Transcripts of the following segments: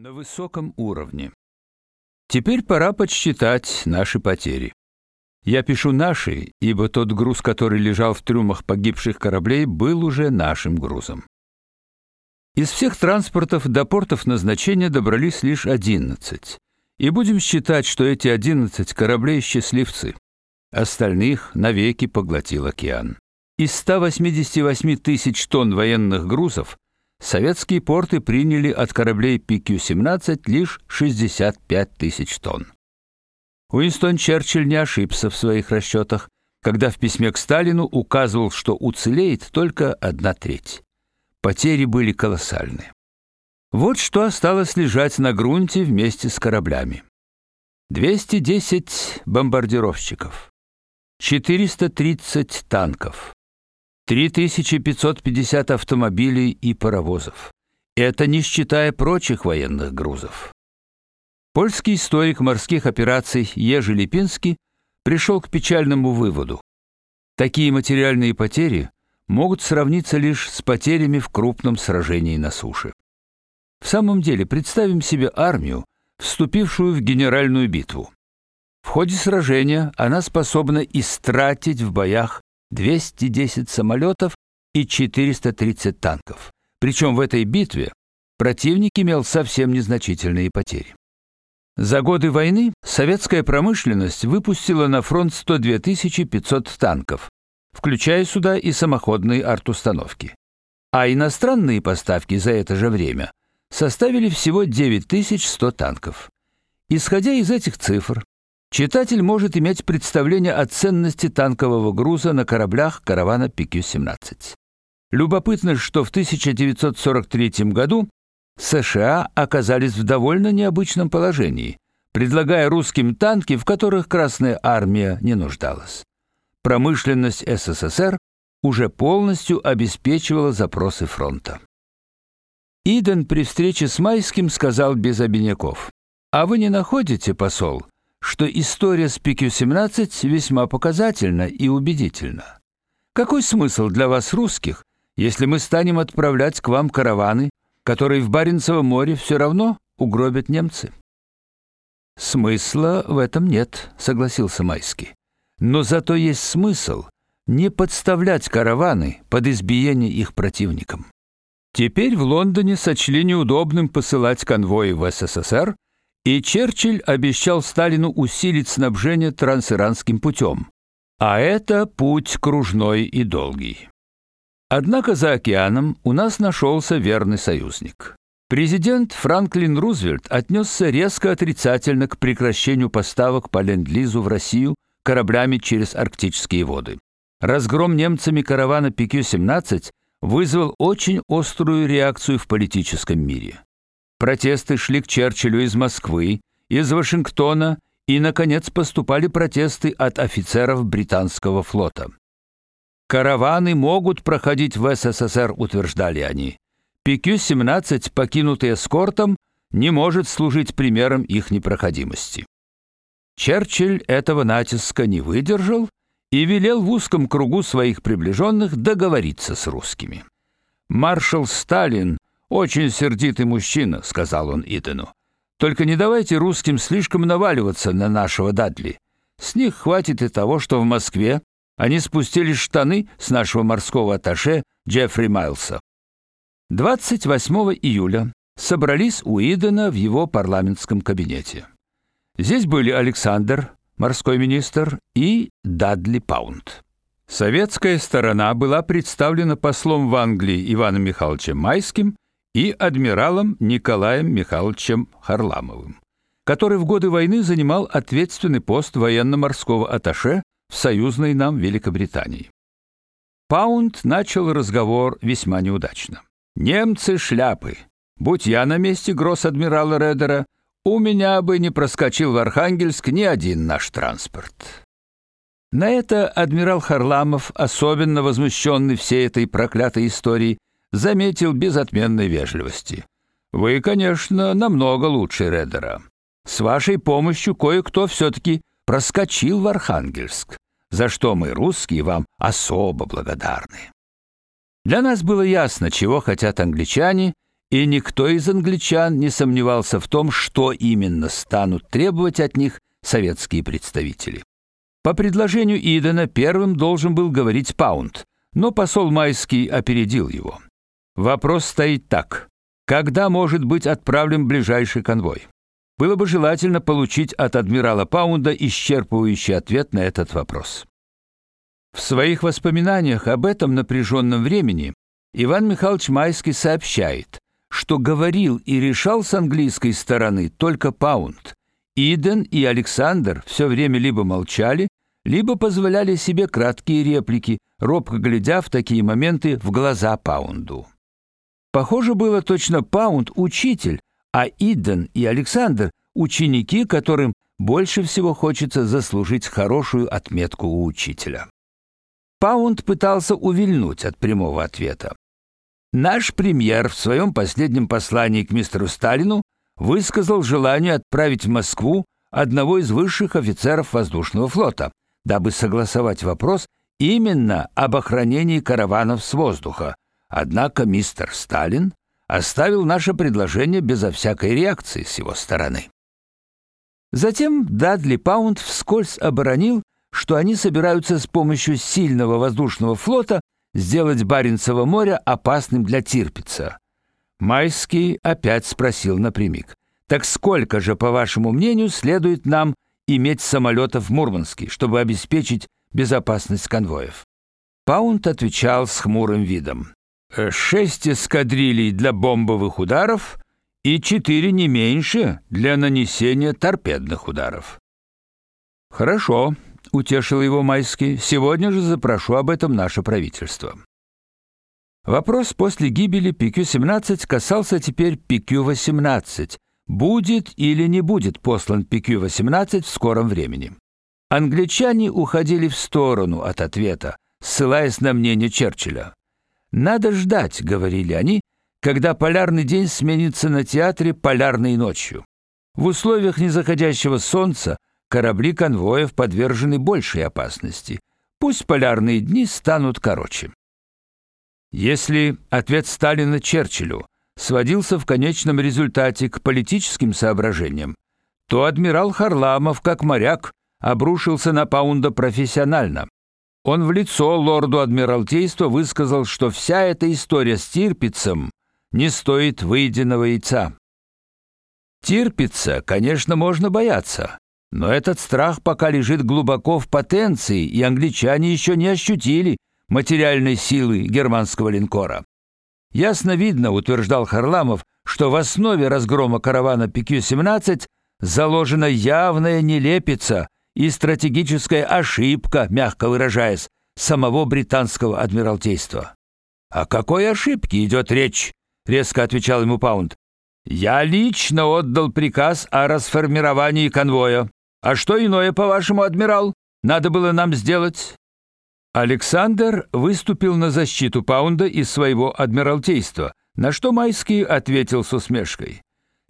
на высоком уровне. Теперь пора подсчитать наши потери. Я пишу наши, ибо тот груз, который лежал в трюмах погибших кораблей, был уже нашим грузом. Из всех транспортов до портов назначения добрались лишь 11. И будем считать, что эти 11 кораблей счастливцы. Остальных навеки поглотил океан. Из 188 тысяч тонн военных грузов советские порты приняли от кораблей PQ-17 лишь 65 тысяч тонн. Уинстон Черчилль не ошибся в своих расчетах, когда в письме к Сталину указывал, что уцелеет только одна треть. Потери были колоссальны. Вот что осталось лежать на грунте вместе с кораблями. 210 бомбардировщиков, 430 танков, 3550 автомобилей и паровозов. Это не считая прочих военных грузов. Польский историк морских операций Ежи Липинский пришел к печальному выводу. Такие материальные потери могут сравниться лишь с потерями в крупном сражении на суше. В самом деле, представим себе армию, вступившую в генеральную битву. В ходе сражения она способна истратить в боях 210 самолетов и 430 танков. Причем в этой битве противник имел совсем незначительные потери. За годы войны советская промышленность выпустила на фронт 102 500 танков, включая сюда и самоходные артустановки. А иностранные поставки за это же время составили всего 9100 танков. Исходя из этих цифр, Читатель может иметь представление о ценности танкового груза на кораблях каравана PQ-17. Любопытно, что в 1943 году США оказались в довольно необычном положении, предлагая русским танки, в которых Красная армия не нуждалась. Промышленность СССР уже полностью обеспечивала запросы фронта. Иден при встрече с Майским сказал без обиняков: "А вы не находите, посол, что история с ПК-17 весьма показательна и убедительна. Какой смысл для вас русских, если мы станем отправлять к вам караваны, которые в Баренцевом море все равно угробят немцы? Смысла в этом нет, согласился Майский. Но зато есть смысл не подставлять караваны под избиение их противникам. Теперь в Лондоне сочли неудобным посылать конвои в СССР и Черчилль обещал Сталину усилить снабжение трансиранским путем. А это путь кружной и долгий. Однако за океаном у нас нашелся верный союзник. Президент Франклин Рузвельт отнесся резко отрицательно к прекращению поставок по ленд-лизу в Россию кораблями через арктические воды. Разгром немцами каравана PQ-17 вызвал очень острую реакцию в политическом мире. Протесты шли к Черчиллю из Москвы, из Вашингтона и наконец поступали протесты от офицеров британского флота. Караваны могут проходить в СССР, утверждали они. ПК-17, покинутый эскортом, не может служить примером их непроходимости. Черчилль этого натиска не выдержал и велел в узком кругу своих приближенных договориться с русскими. Маршал Сталин очень сердитый мужчина, сказал он Итану. Только не давайте русским слишком наваливаться на нашего Дадли. С них хватит и того, что в Москве они спустили штаны с нашего морского атташе Джеффри Майлса. 28 июля собрались у Идена в его парламентском кабинете. Здесь были Александр, морской министр, и Дадли Паунд. Советская сторона была представлена послом в Англии Иваном Михайловичем Майским и адмиралом Николаем Михайловичем Харламовым, который в годы войны занимал ответственный пост военно-морского атташе в союзной нам Великобритании. Паунд начал разговор весьма неудачно. Немцы шляпы. Будь я на месте гросс-адмирала Редера, у меня бы не проскочил в Архангельск ни один наш транспорт. На это адмирал Харламов, особенно возмущенный всей этой проклятой историей, заметил без отменной вежливости. Вы, конечно, намного лучше Редера. С вашей помощью кое-кто все таки проскочил в Архангельск, за что мы русские вам особо благодарны. Для нас было ясно, чего хотят англичане, и никто из англичан не сомневался в том, что именно станут требовать от них советские представители. По предложению Идена первым должен был говорить Паунд, но посол Майский опередил его. Вопрос стоит так: когда может быть отправлен ближайший конвой? Было бы желательно получить от адмирала Паунда исчерпывающий ответ на этот вопрос. В своих воспоминаниях об этом напряженном времени Иван Михайлович Майский сообщает, что говорил и решал с английской стороны только Паунд. Иден и Александр все время либо молчали, либо позволяли себе краткие реплики, робко глядя в такие моменты в глаза Паунду. Похоже было точно Паунд учитель, а Иден и Александр ученики, которым больше всего хочется заслужить хорошую отметку у учителя. Паунд пытался увильнуть от прямого ответа. Наш премьер в своем последнем послании к мистеру Сталину высказал желание отправить в Москву одного из высших офицеров воздушного флота, дабы согласовать вопрос именно об охранении караванов с воздуха. Однако мистер Сталин оставил наше предложение безо всякой реакции с его стороны. Затем Дадли Паунд вскользь оборонил, что они собираются с помощью сильного воздушного флота сделать Баренцево море опасным для Тирпица. Майский опять спросил напрямик: "Так сколько же, по вашему мнению, следует нам иметь самолетов в Мурманске, чтобы обеспечить безопасность конвоев?" Паунд отвечал с хмурым видом: «Э, "Шесть эскадрилей для бомбовых ударов и четыре не меньше для нанесения торпедных ударов". Хорошо, утешил его Майский. Сегодня же запрошу об этом наше правительство. Вопрос после гибели PQ-17 касался теперь PQ-18. Будет или не будет послан PQ-18 в скором времени. Англичане уходили в сторону от ответа, ссылаясь на мнение Черчилля. Надо ждать, говорили они, когда полярный день сменится на театре полярной ночью. В условиях незаходящего солнца корабли конвоев подвержены большей опасности. Пусть полярные дни станут короче. Если ответ Сталина Черчиллю сводился в конечном результате к политическим соображениям, то адмирал Харламов, как моряк, обрушился на Паунда профессионально. Он в лицо лорду адмиралтейства высказал, что вся эта история с Тирпицем не стоит выеденного яйца. Тирпица, конечно, можно бояться, но этот страх пока лежит глубоко в потенции, и англичане еще не ощутили материальной силы германского линкора. Ясно видно, утверждал Харламов, что в основе разгрома каравана ПК-17 заложена явная нелепица и стратегическая ошибка, мягко выражаясь, самого британского адмиралтейства. О какой ошибке идет речь? резко отвечал ему Паунд. Я лично отдал приказ о расформировании конвоя. А что иное, по-вашему, адмирал, надо было нам сделать? Александр выступил на защиту Паунда из своего адмиралтейства, на что Майский ответил с усмешкой: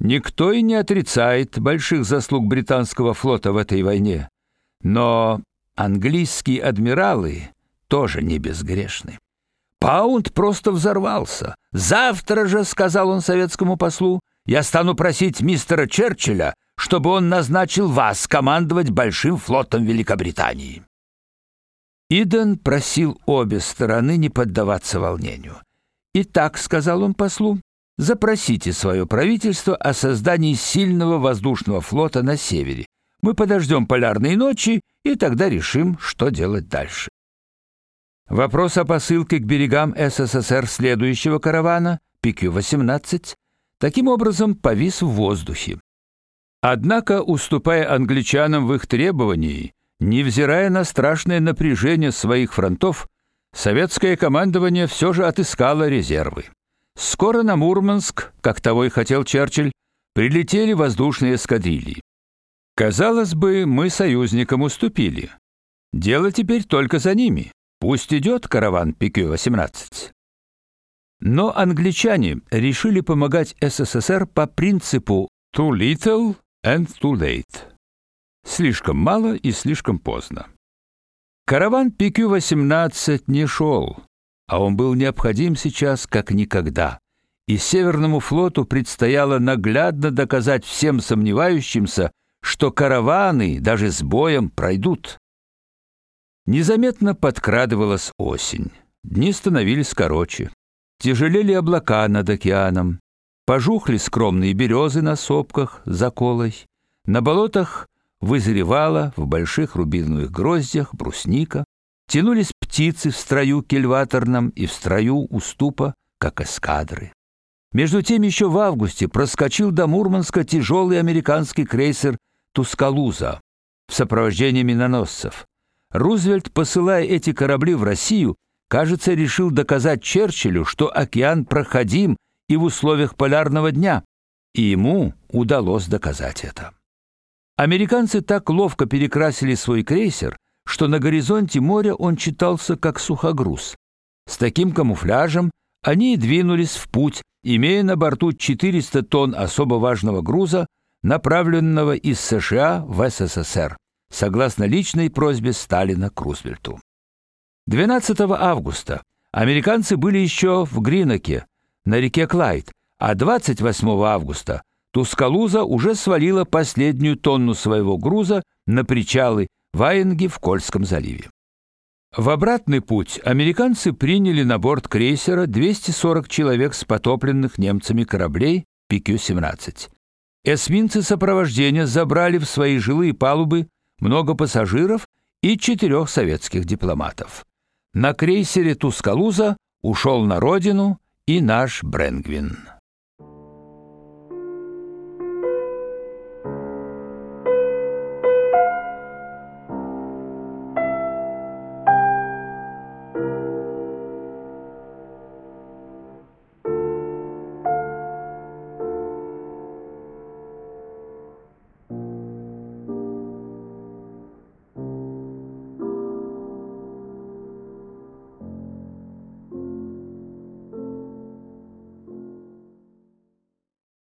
Никто и не отрицает больших заслуг британского флота в этой войне, но английские адмиралы тоже не безгрешны. Паунд просто взорвался. Завтра же, сказал он советскому послу, я стану просить мистера Черчилля чтобы он назначил вас командовать большим флотом Великобритании. Иден просил обе стороны не поддаваться волнению. "Итак", сказал он послу, "запросите свое правительство о создании сильного воздушного флота на севере. Мы подождем полярные ночи и тогда решим, что делать дальше". Вопрос о посылке к берегам СССР следующего каравана PQ-18 таким образом повис в воздухе. Однако, уступая англичанам в их требовании, невзирая на страшное напряжение своих фронтов, советское командование все же отыскало резервы. Скоро на Мурманск, как того и хотел Черчилль, прилетели воздушные эскадрильи. Казалось бы, мы союзникам уступили. Дело теперь только за ними. Пусть идет караван ПК-18. Но англичане решили помогать СССР по принципу too little and too late. Слишком мало и слишком поздно. Караван PQ-18 не шел, а он был необходим сейчас как никогда. и Северному флоту предстояло наглядно доказать всем сомневающимся, что караваны даже с боем пройдут. Незаметно подкрадывалась осень. Дни становились короче. Тяжелели облака над океаном. Пожухли скромные березы на сопках за колой. На болотах вызревала в больших рубиновых гроздях брусника. Тянулись птицы в строю кельваторном и в строю уступа, как эскадры. Между тем еще в августе проскочил до Мурманска тяжелый американский крейсер Тускалуза в сопровождении миноносцев. Рузвельт, посылая эти корабли в Россию, кажется, решил доказать Черчиллю, что океан проходим и в условиях полярного дня, и ему удалось доказать это. Американцы так ловко перекрасили свой крейсер, что на горизонте моря он читался как сухогруз. С таким камуфляжем они и двинулись в путь имея на борту 400 тонн особо важного груза, направленного из США в СССР, согласно личной просьбе Сталина к Рузвельту. 12 августа американцы были еще в Гриноке, на реке Клайд, а 28 августа Тускалуза уже свалила последнюю тонну своего груза на причалы Ваенги в Кольском заливе. В обратный путь американцы приняли на борт крейсера 240 человек с потопленных немцами кораблей PQ-17. Эсминцы сопровождения забрали в свои жилые палубы много пассажиров и четырех советских дипломатов. На крейсере Тускалуза ушел на родину и наш Бренгвин.